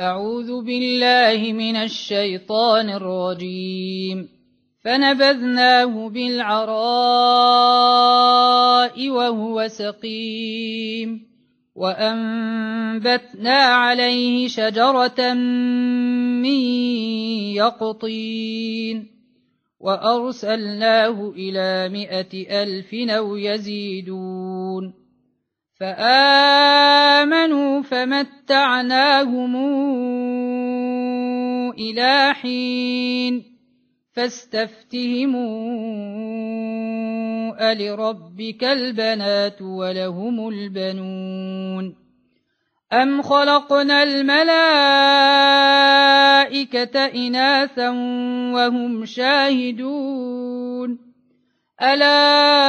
أعوذ بالله من الشيطان الرجيم. فنبذناه بالعراء وهو سقيم. وأنبتنا عليه شجرة من يقطين. وأرسلناه إلى مائة ألف أو يزيدون. فآمنوا فمتعناهم إلى حين فاستفتهموا ألربك البنات ولهم البنون أم خلقنا الملائكة إناثا وهم شاهدون ألا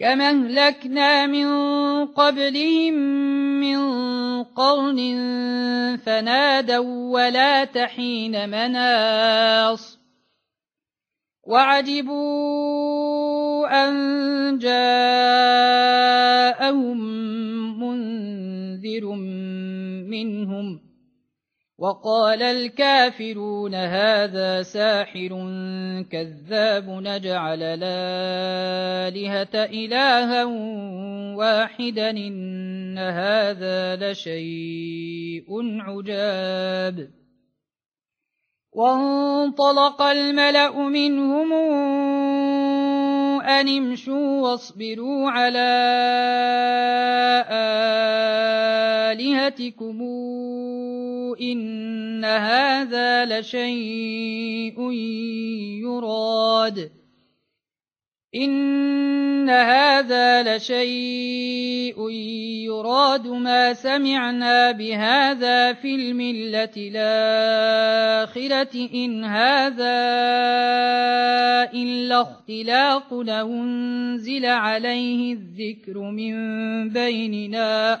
كما اهلكنا من قبلهم من قرن فنادوا ولا تحين مناص وعجبوا أن جاءهم منذر منهم وقال الكافرون هذا ساحر كذاب نجعل الآلهة إلها واحدا إن هذا لشيء عجاب. وانطلق الملأ منهم أن امشوا واصبروا على آلهتكم إن هذا لشيء يراد. إن هذا لشيء يراد ما سمعنا بهذا في الملة الآخرة إن هذا إلا اختلاق لأنزل عليه الذكر من بيننا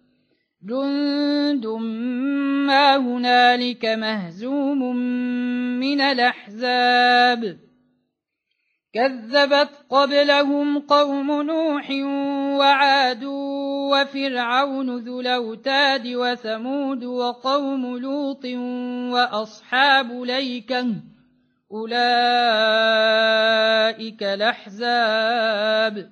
جند ما هنالك مهزوم من الأحزاب كذبت قبلهم قوم نوح وعاد وفرعون ذو الاوتاد وثمود وقوم لوط واصحاب ليكه اولئك الاحزاب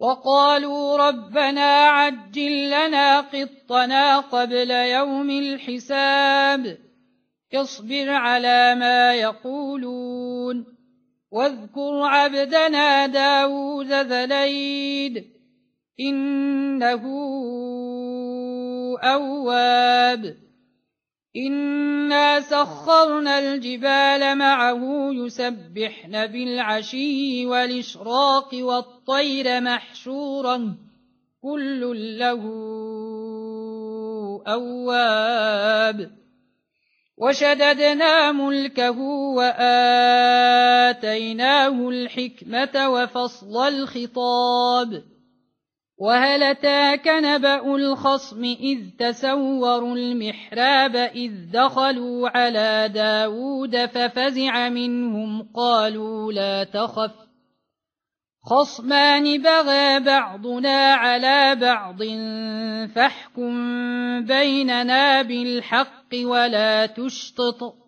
وقالوا ربنا عجل لنا قطنا قبل يوم الحساب. اصبر على ما يقولون. واذكر عبدنا داود ذليد إنه أواب. إنا سخرنا الجبال معه يسبحن بالعشي والإشراق والطير محشورا كل له أواب وشددنا ملكه وآتيناه الحكمة وفصل الخطاب وهل اتاك نبأ الخصم إذ تسوروا المحراب إذ دخلوا على داود ففزع منهم قالوا لا تخف خصمان بغى بعضنا على بعض فاحكم بيننا بالحق ولا تشطط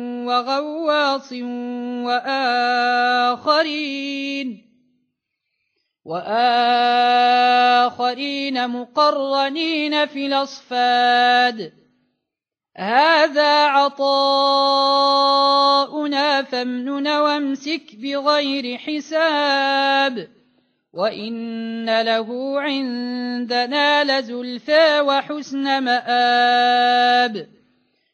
وغواص وآخرين وآخرين مقرنين في الأصفاد. هذا عطاؤنا فامنن وامسك بغير حساب وإن له عندنا لزلفى وحسن مآب.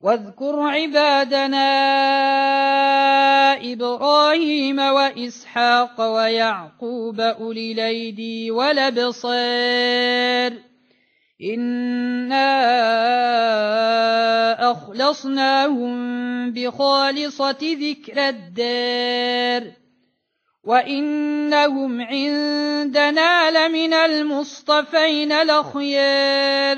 واذكر عبادنا إبراهيم وإسحاق ويعقوب أولي الأيدي والأبصار. إنا أخلصناهم بخالصة ذكر الدار. وإنهم عندنا لمن المصطفين الأخيار.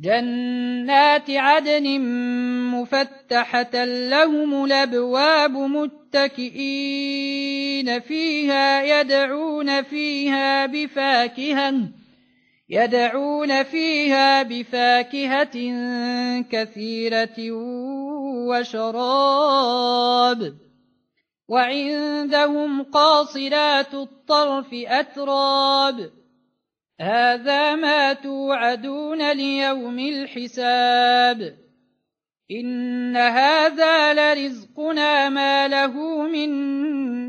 جنات عدن مفتحة لهم الأبواب متكئين فيها يدعون فيها بفاكهة يدعون فيها بفاكهة كثيرة وشراب. وعندهم قاصرات الطرف أتراب. هذا ما توعدون ليوم الحساب. إن هذا لرزقنا ما له من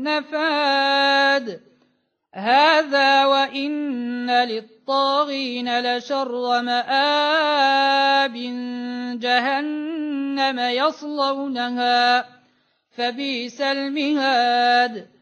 نفاد. هذا وإن للطاغين لشر مآب. جهنم يصلونها فبئس المهاد.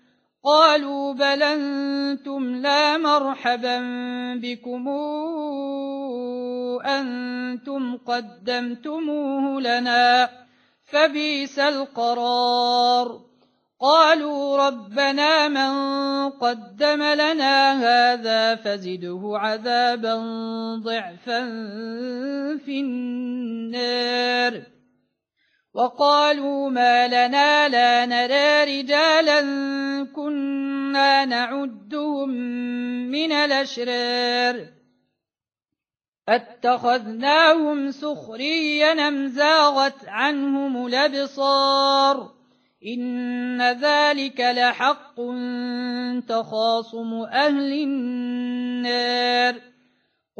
قالوا بل أنتم لا مرحبا بكم. أنتم قدمتموه لنا. فبيس القرار. قالوا ربنا من قدم لنا هذا فزده عذابا ضعفا في النار. وقالوا ما لنا لا نرى رجالا كنا نعدهم من الأشرار. أتخذناهم سخريا أم زاغت عنهم الأبصار؟ إن ذلك لحق تخاصم أهل النار.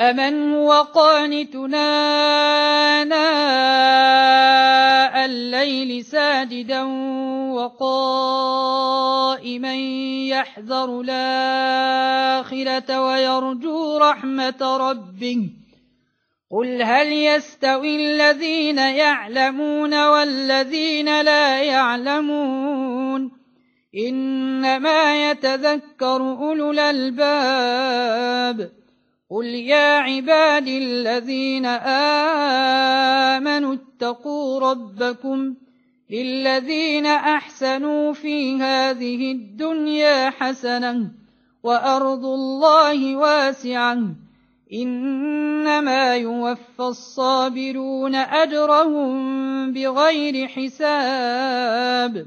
أمن هو قانتنا ناء الليل ساجدا وقائما يحذر الآخرة ويرجو رحمة ربه قل هل يستوي الذين يعلمون والذين لا يعلمون إنما يتذكر أولو الألباب قل يا عبادي الذين آمنوا اتقوا ربكم للذين أحسنوا في هذه الدنيا حسنة وأرض الله واسعة إنما يوفى الصابرون أجرهم بغير حساب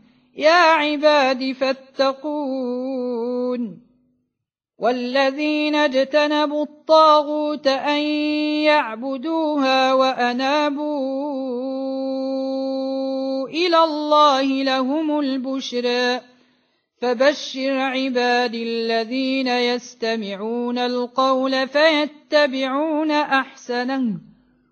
يا عباد فاتقون والذين اجتنبوا الطاغوت أن يعبدوها وأنابوا إلى الله لهم البشرى فبشر عبادي الذين يستمعون القول فيتبعون أحسنه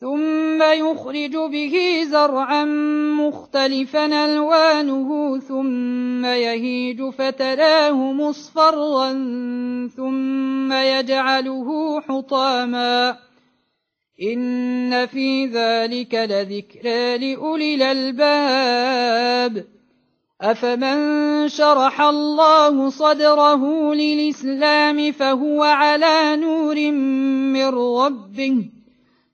ثم يخرج به زرعا مختلفا الوانه ثم يهيج فتراه مصفرا ثم يجعله حطاما ان في ذلك لذكرى لاولي الالباب افمن شرح الله صدره للاسلام فهو على نور من ربه